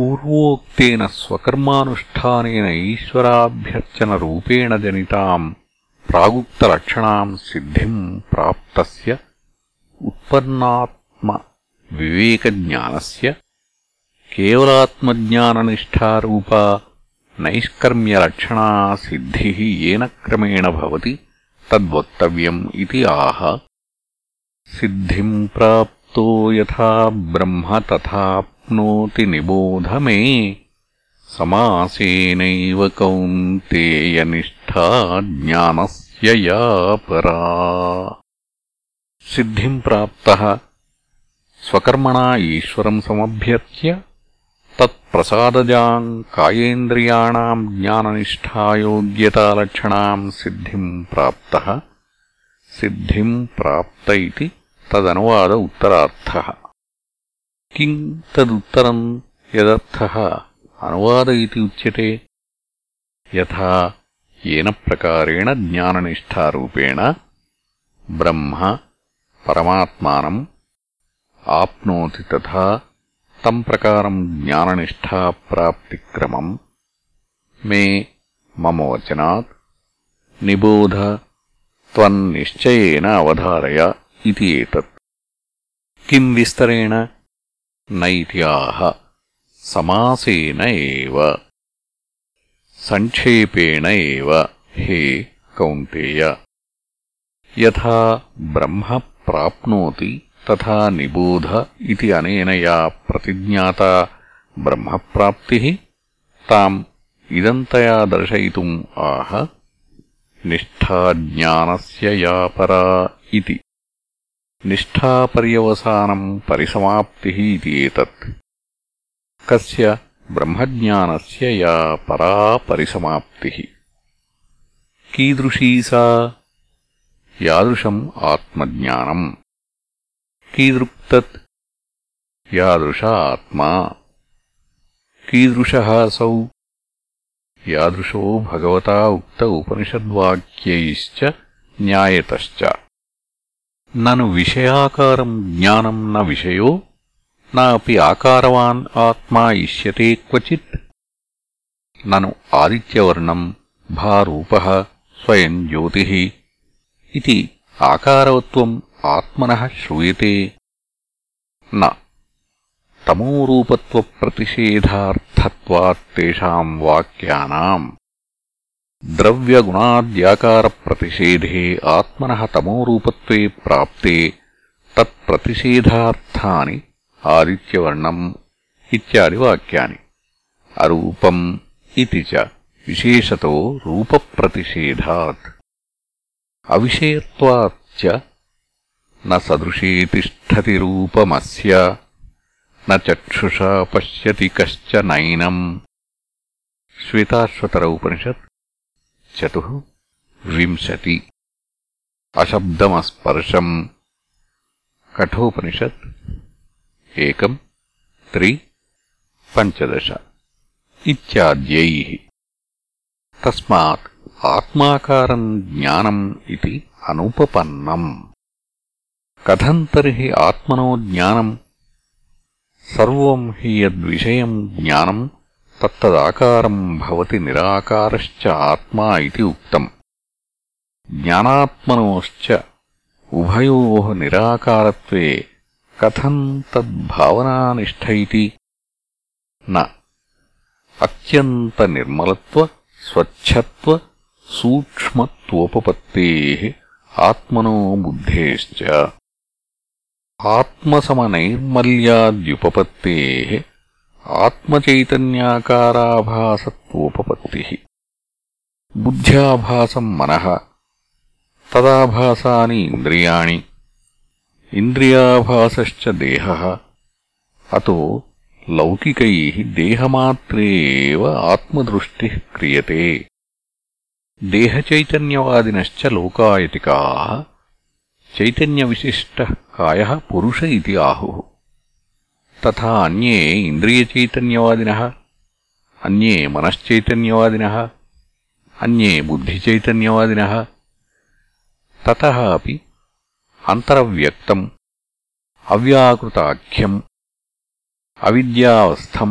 पूर्वोक्तेन स्वकर्मानुष्ठानेन ईश्वराभ्यर्चनरूपेण जनिताम् प्रागुक्तलक्षणाम् सिद्धिम् प्राप्तस्य उत्पन्नात्मविवेकज्ञानस्य केवलात्मज्ञाननिष्ठारूपा नैष्कर्म्यलक्षणा सिद्धिः येन क्रमेण भवति तद्वक्तव्यम् इति आह। सिद्धिम् प्राप्तो यथा ब्रह्म तथाप्नोति निबोध मे समासेनैव कौन्तेयनिष्ठा ज्ञानस्य या परा। सिद्धिम् प्राप्तः। स्वकर्मणा ईश्वरम् समभ्यर्च्य तत्प्रसादजाम् कायेन्द्रियाणाम् ज्ञाननिष्ठायोग्यतालक्षणाम् सिद्धिम् प्राप्तः। सिद्धिम् प्राप्त इति तदनुवाद उत्तरार्थः। किम् तदुत्तरम् यदर्थः अनुवाद इति उच्यते यथा येन प्रकारेण ज्ञाननिष्ठारूपेण ब्रह्म परमात्मानम् आप्नोति तथा तम् प्रकारम् ज्ञाननिष्ठाप्राप्तिक्रमम् मे मम वचनात् निबोध त्वन्निश्चयेन अवधारय इति एतत् किम् विस्तरेण न इति आह समासेन एव सङ्क्षेपेण एव हे कौन्तेय यथा ब्रह्म प्राप्नोति तथा निबोध इति अनेन या प्रतिज्ञाता ब्रह्मप्राप्तिः ताम् इदन्तया दर्शयितुम् आह निष्ठाज्ञानस्य या परा इति నిష్టాపర్యవసానం పరిసమాప్తి ఇది కస్య బ్రహ్మజ్ఞానస్య యా పరా పరిసమాప్తి కీదృశీ సా యాదృశం ఆత్మజ్ఞానం. కీదృక్త యాదృశ ఆత్మా కీదృశः असौ యాదృశో భగవత ఉక్త ఉపనిషద్వాక్యైశ్చ న్యాయతశ్చ. నను విషయాకారం జ్ఞానం న విషయో నాపి ఆకారవాన్ ఆత్మా ఇష్యతే క్వచిత్. నను ఆదిత్యవర్ణం భారూప స్వయం జ్యోతి. ఇది ఆకారవత్వం ఆత్మన శ్రూయతే. న తమోరూపత్వప్రతిషేధార్థత్వాత్తేషాం వాక్యానాం. द्रव्यगुणाद्याकारप्रतिषेधे आत्मनः तमोरूपत्वे प्राप्ते तत्प्रतिषेधार्थानि आदित्यवर्णम् इत्यादिवाक्यानि अरूपम् इति च विशेषतो रूपप्रतिषेधात् अविषयत्वाच्च न सदृशी तिष्ठति रूपमस्य न चक्षुषा पश्यति कश्च नैनम् श्वेताश्वतर उपनिषत् चतुः विंशति अशब्दमस्पर्शम् कठोपनिषत् एकम् त्रि पञ्चदश इत्याद्यैः तस्मात् आत्माकारम् ज्ञानम् इति अनुपपन्नम् कथम् तर्हि आत्मनो ज्ञानम् सर्वम् हि यद्विषयम् ज्ञानम् तत्तदाकारम् भवति निराकारश्च आत्मा इति उक्तम्। ज्ञानात्मनोश्च उभयोः निराकारत्वे कथम् तद्भावनानिष्ठ इति न। अत्यन्तनिर्मलत्व आत्मनो बुद्धेश्च। आत्मसमनैर्मल्याद्युपपत्तेः ఆత్మచైతన్యాకారాభాసత్వోపపత్తిः. బుద్ధ్యాభాసం మనః. తదాభాసాని ఇంద్రియాణి. ఇంద్రియాభాసశ్చ దేహः. అతో లౌకికైః దేహమాత్రే एव ఆత్మదృష్టిః క్రియతే. దేహచైతన్యవాదినశ్చ లోకాయతికాः. చైతన్యవిశిష్టः కాయः పురుష ఇతి ఆహుः. తథా అన్యే ఇంద్రియచైతన్యవాదినః అన్యే మనశ్చైతన్యవాదినః అన్యే బుద్ధిచైతన్యవాదినః తతః అపి అంతరవ్యక్తం అవ్యాకృతాఖ్యం అవిద్యావస్థం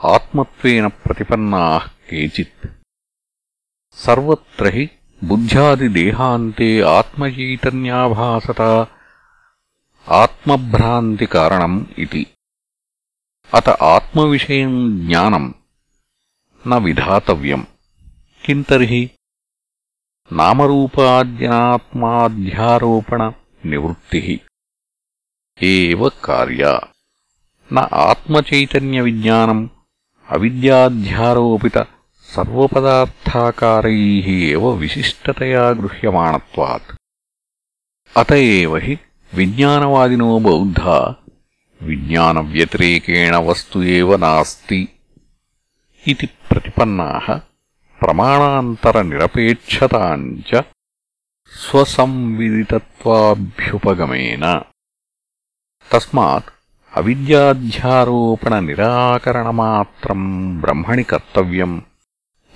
ఆత్మత్వేన ప్రతిపన్నాః కేచిత్ సర్వత్ర హి బుద్ధ్యాదిదేహాంతే ఆత్మచైతన్యాభాసత ఆత్మభ్రాంతికారణం ఇది అత ఆత్మవిషయం జ్ఞానం న విధాతవ్యం. కిం తర్హి? నామరూపాద్యనాత్మాధ్యారోపణ నివృత్తి. ఏవ కార్యా? న ఆత్మచైతన్య విజ్ఞానం అవిద్యాధ్యారోపిత సర్వపదార్థాకారైః ఏవ విశిష్టతయా గృహ్యమాణత్వాత్. అత ఏవ హి? విజ్ఞానవాదినో బౌద్ధా విజ్ఞానవ్యతిరేకేణ వస్తు నాస్తి ఇది ప్రతిపన్నా ప్రమాణాంతరనిరపేక్షతాం చ స్వసంవిదితత్వాభ్యుపగమేన. తస్మాత్ అవిద్యాధ్యారోపణ నిరాకరణమాత్రం బ్రహ్మణి కర్తవ్యం.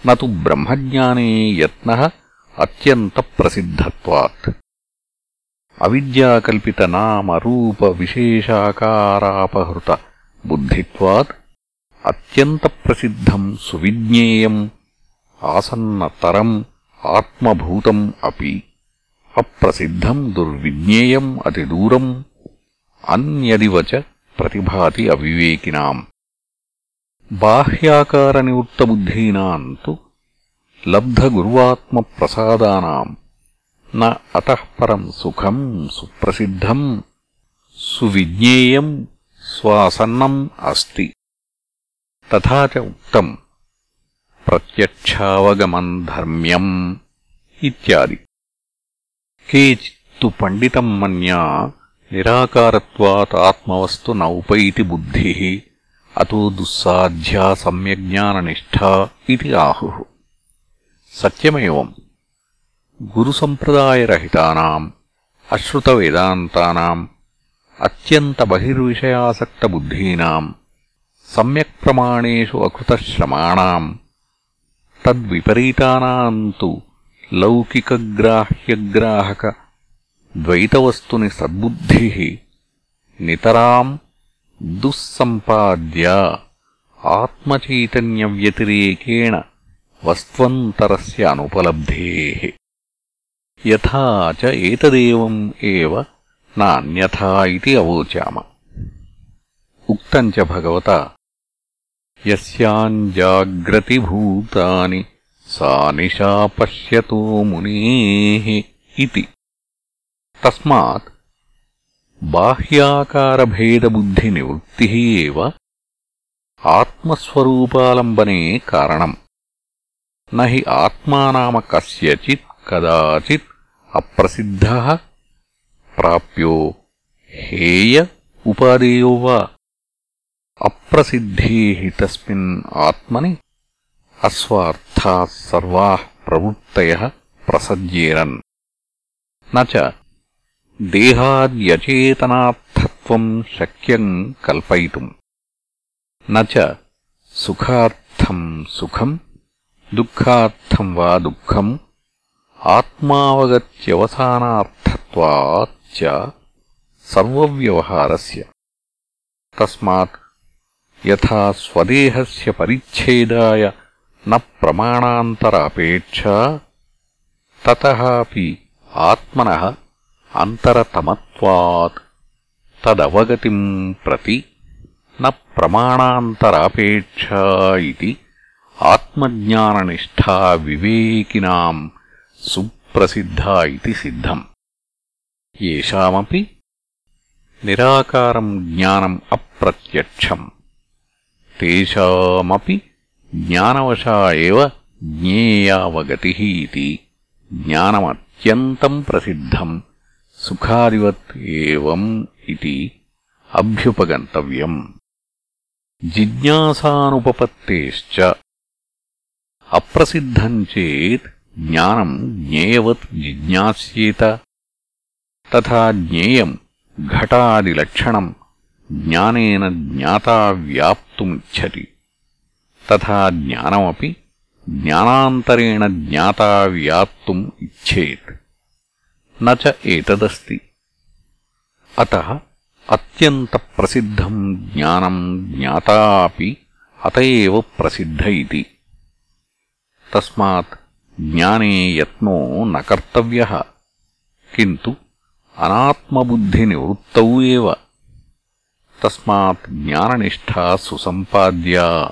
నతు బ్రహ్మజ్ఞానే యత్న అత్యంత ప్రసిద్ధత్వాత్. अत्यन्तप्रसिद्धत्वात् अविद्याकल्पितनामरूपविशेषाकारापहृतबुद्धित्वात् అత్యంతప్రసిద్ధం సువిజ్ఞేయం ఆసన్నతరం ఆత్మభూతం అపి అప్రసిద్ధం దుర్విజ్ఞేయం అతిదూరం అన్యదివ చ ప్రతిభాతి అవివేకినాం బాహ్యాకారనివృత్తబుద్ధీనాం తు లబ్ధగుర్వాత్మప్రసాదానాం న అతః పరం సుఖం సుప్రసిద్ధం సువిజ్ఞేయం స్వాసన్నం అస్తి. తథా చ ఉక్తం. ప్రత్యక్షావగమం ధర్మ్యం ఇత్యాది. కేచిత్తు పండితం మన్యా నిరాకారత్వాత్ ఆత్మవస్తు న ఉపైతి బుద్ధిः. అతో దుస్సాధ్యా సమ్యజ్ఞాననిష్ఠా ఇది ఆహుः. సత్యమేవం. గురుసంప్రదాయరహితానాం అశ్రుతవేదాంతానాం అత్యంతబహిర్విషయాసక్తబుద్ధీనాం సమ్యక్ప్రమాణేషు అకృతశ్రమాణాం తద్విపరీతానాం తు లౌకికగ్రాహ్యగ్రాహక ద్వైతవస్తుని సద్బుద్ధి నితరాం దుస్సంపాద్య ఆత్మచైతన్యవ్యతిరేకేణ వస్వంతరస్ అనుపలబ్ధే యథా చ ఏతదేవం ఏవ నాన్యథా ఇది అవోచామ. ఉక్తం చ భగవతా యస్యాంజాగ్రతి సా నిషా పశ్యతో మునేః ఇతి తస్మాత్ బాహ్యాకారభేదబుద్ధినివృత్తిः एव ఆత్మస్వరూపాలంబనే కారణం. నహి ఆత్మానామ కస్యచిత్ కదాచిత్ అప్రసిద్ధः ప్రాప్యో హేయ ఉపాదేయో వా. అప్రసిద్ధే తస్మిన్ ఆత్మని అస్వార్థా సర్వా ప్రవృత్తయ ప్రసజ్యేరన్. నచ దేహాద్యచేతనార్థత్వం శక్యం కల్పయితుम् నచ సుఖార్థం సుఖం దుఃఖార్థం వా దుఃఖం ఆత్మావగత్యవసానార్థత్వాచ్చ సర్వవ్యవహారస్య. తస్మాత్ యథా స్వదేహస్య పరిచ్ఛేదాయ న ప్రమాణాంతరాపేక్షా తతహాపి ఆత్మన అంతరతమత్వాత్. తదవగతిం ప్రతి న ప్రమాణాంతరాపేక్షా ఇది ఆత్మజ్ఞాననిష్టా వివేకినాం సుప్రసిద్ధా ఇది సిద్ధం ఏషామపి నిరాకారం జ్ఞానం అప్రత్యక్షం తేషామపి జ్ఞానవశా ఏవ జ్ఞేయావగతిः ఇతి జ్ఞానమత్యంతం ప్రసిద్ధం సుఖాదివత్ ఏవం ఇది అభ్యుపగంతవ్యం జిజ్ఞాసానుపపత్తేశ్చ అప్రసిద్ధం చేత్ జ్ఞానం జ్ఞేయవత్ జిజ్ఞాస్యేత. తథా జ్ఞేయం ఘటాదిలక్షణం జ్ఞానేన జ్ఞాత వ్యాప్తుమిచ్చతి. తథా జ్ఞానమపి జ్ఞానాంతరేణ జ్ఞాత వ్యాప్తుం ఇచ్చేత్ నచ ఏతదస్తి. అత అత్యంతప్రసిద్ధం జ్ఞానం జ్ఞాత అపి అత ప్రసిద్ధ ఇది. తస్మాత్ జ్ఞానే యత్నో నర్తవ్య కింటు అనాత్మబుద్ధినివృత్తౌ ఏవ. తస్మాత్ జ్ఞాననిష్టా సుసంపాద్యా.